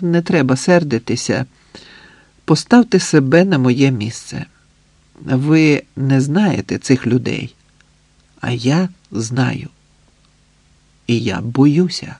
не треба сердитися. Поставте себе на моє місце. Ви не знаєте цих людей, а я знаю. І я боюся.